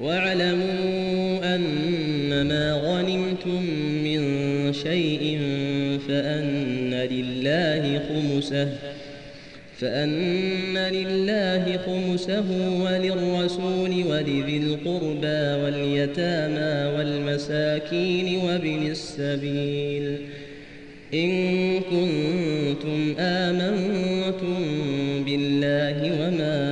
واعلموا أنما غنمتم من شيء فأن لله خمسه فأن لله خمسه وللرسول ولذي القربى واليتامى والمساكين وابن السبيل. إن كنتم آمنتم بالله وما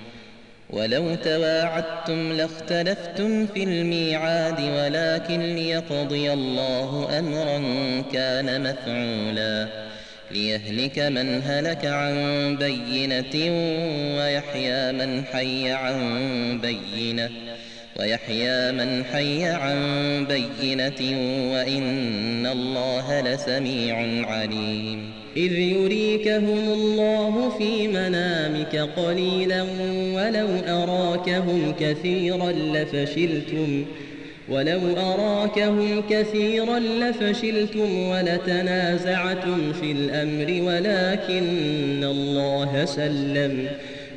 ولو تواعدتم لاختلفتم في الميعاد ولكن ليقضي الله أمرا كان مفعولا. ليهلك من هلك عن بينة ويحيى من حي عن بينة. ويحيى من حي عن بينة وإن الله لسميع عليم. إذ يريكهم الله في منامك قليلا ولو أراكهم كثيرا لفشلتم ولو أراكهم كثيرا لفشلتم ولتنازعتم في الأمر ولكن الله سلم.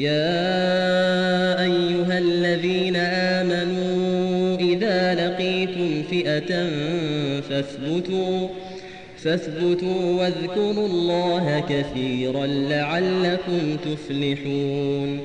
يا أيها الذين آمنوا إذا لقيتم فئة فاثبتوا فاثبتوا واذكروا الله كثيرا لعلكم تفلحون.